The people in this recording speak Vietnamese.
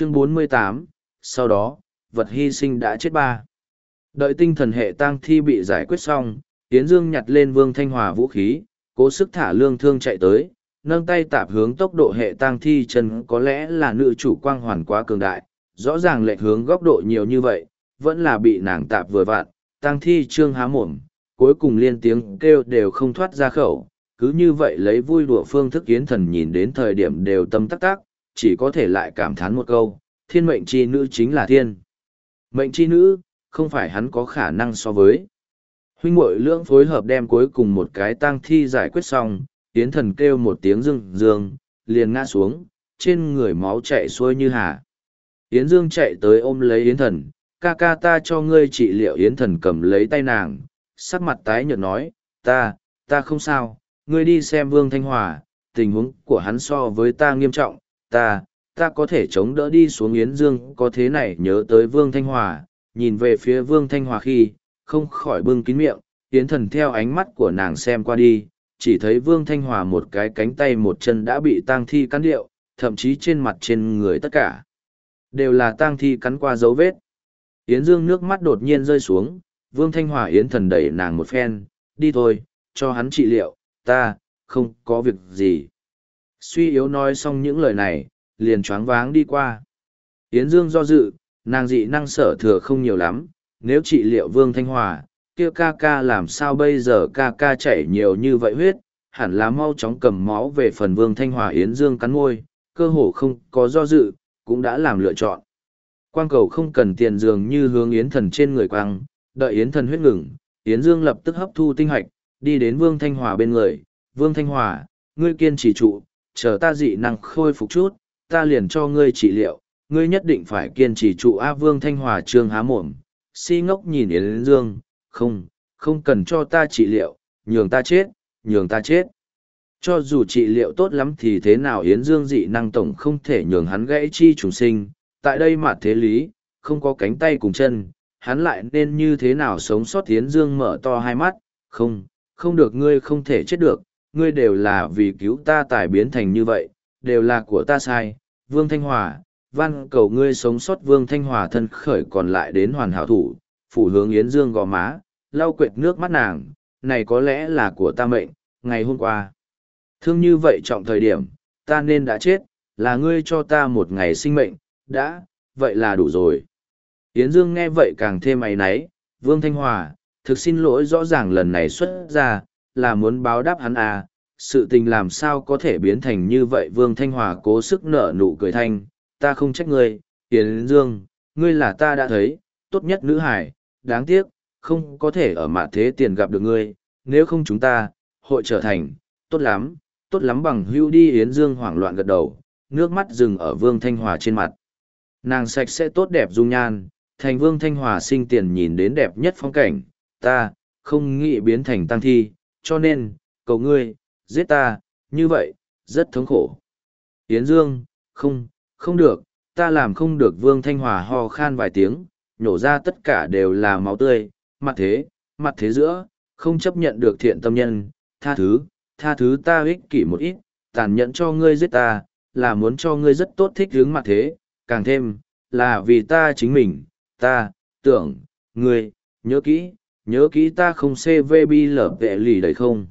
chương 48, sau đó, vật hy sinh đã chết ba. Đợi tinh thần hệ tang thi bị giải quyết xong, Yến Dương nhặt lên Vương Thanh Hòa vũ khí, cố sức thả lương thương chạy tới, nâng tay tạp hướng tốc độ hệ tang thi chân có lẽ là nữ chủ quang hoàn quá cường đại, rõ ràng lệch hướng góc độ nhiều như vậy, vẫn là bị nàng tạp vừa vặn, tang thi trương há mồm, cuối cùng liên tiếng kêu đều không thoát ra khẩu, cứ như vậy lấy vui đùa phương thức yến thần nhìn đến thời điểm đều tâm tắc tắc, chỉ có thể lại cảm thán một câu, thiên mệnh chi nữ chính là thiên. Mệnh chi nữ, không phải hắn có khả năng so với. Huynh muội lưỡng phối hợp đem cuối cùng một cái tang thi giải quyết xong, Yến thần kêu một tiếng dương dương, liền ngã xuống, trên người máu chạy xuôi như hà. Yến dương chạy tới ôm lấy Yến thần, ca ca ta cho ngươi trị liệu Yến thần cầm lấy tay nàng, sắc mặt tái nhợt nói, ta, ta không sao, ngươi đi xem Vương Thanh Hòa, tình huống của hắn so với ta nghiêm trọng, ta, ta có thể chống đỡ đi xuống Yến Dương có thế này nhớ tới Vương Thanh Hòa, nhìn về phía Vương Thanh Hòa khi, không khỏi bưng kín miệng, Yến thần theo ánh mắt của nàng xem qua đi, chỉ thấy Vương Thanh Hòa một cái cánh tay một chân đã bị tang thi cắn điệu, thậm chí trên mặt trên người tất cả. Đều là tang thi cắn qua dấu vết. Yến Dương nước mắt đột nhiên rơi xuống, Vương Thanh Hòa Yến thần đẩy nàng một phen, đi thôi, cho hắn trị liệu, ta, không có việc gì. Suy yếu nói xong những lời này, liền choáng váng đi qua. Yến Dương do dự, nàng dị năng sở thừa không nhiều lắm, nếu trị liệu Vương Thanh Hòa, kia ca ca làm sao bây giờ ca ca chảy nhiều như vậy huyết, hẳn là mau chóng cầm máu về phần Vương Thanh Hòa Yến Dương cắn môi, cơ hồ không có do dự, cũng đã làm lựa chọn. Quang cầu không cần tiền dường như hướng Yến thần trên người quang, đợi Yến thần huyết ngừng, Yến Dương lập tức hấp thu tinh hạch, đi đến Vương Thanh Hòa bên người, Vương Thanh Hòa, ngươi kiên trì trụ, chờ ta dị năng khôi phục chút, ta liền cho ngươi trị liệu, ngươi nhất định phải kiên trì trụ A Vương Thanh Hòa trương há mồm, si ngốc nhìn Yến Dương, không, không cần cho ta trị liệu, nhường ta chết, nhường ta chết. Cho dù trị liệu tốt lắm thì thế nào Yến Dương dị năng tổng không thể nhường hắn gãy chi trùng sinh, tại đây mà thế lý, không có cánh tay cùng chân, hắn lại nên như thế nào sống sót Yến Dương mở to hai mắt, không, không được ngươi không thể chết được, ngươi đều là vì cứu ta tài biến thành như vậy, đều là của ta sai, Vương Thanh Hòa, văn cầu ngươi sống sót Vương Thanh Hòa thân khởi còn lại đến hoàn hảo thủ, phủ hướng Yến Dương gò má, lau quệt nước mắt nàng, này có lẽ là của ta mệnh, ngày hôm qua. Thương như vậy trọng thời điểm, ta nên đã chết, là ngươi cho ta một ngày sinh mệnh, đã, vậy là đủ rồi. Yến Dương nghe vậy càng thêm mày náy, Vương Thanh Hòa, thực xin lỗi rõ ràng lần này xuất ra, là muốn báo đáp hắn à, sự tình làm sao có thể biến thành như vậy Vương Thanh Hòa cố sức nở nụ cười thanh, ta không trách ngươi, Yến Dương, ngươi là ta đã thấy, tốt nhất nữ hải, đáng tiếc, không có thể ở mạ thế tiền gặp được ngươi, nếu không chúng ta, hội trở thành, tốt lắm, tốt lắm bằng hưu đi Yến Dương hoảng loạn gật đầu, nước mắt dừng ở Vương Thanh Hòa trên mặt. Nàng sạch sẽ tốt đẹp dung nhan, thành Vương Thanh Hòa sinh tiền nhìn đến đẹp nhất phong cảnh, ta, không nghĩ biến thành tăng thi, cho nên, cầu ngươi, giết ta, như vậy, rất thống khổ. Yến Dương, không, không được, ta làm không được Vương Thanh Hòa ho khan vài tiếng, nhổ ra tất cả đều là máu tươi, mặt thế, mặt thế giữa, không chấp nhận được thiện tâm nhân, tha thứ, tha thứ ta ích kỷ một ít, tàn nhẫn cho ngươi giết ta, là muốn cho ngươi rất tốt thích hướng mặt thế, càng thêm, là vì ta chính mình, ta, tưởng, ngươi, nhớ kỹ, nhớ kỹ ta không CVB lở vệ lì đấy không.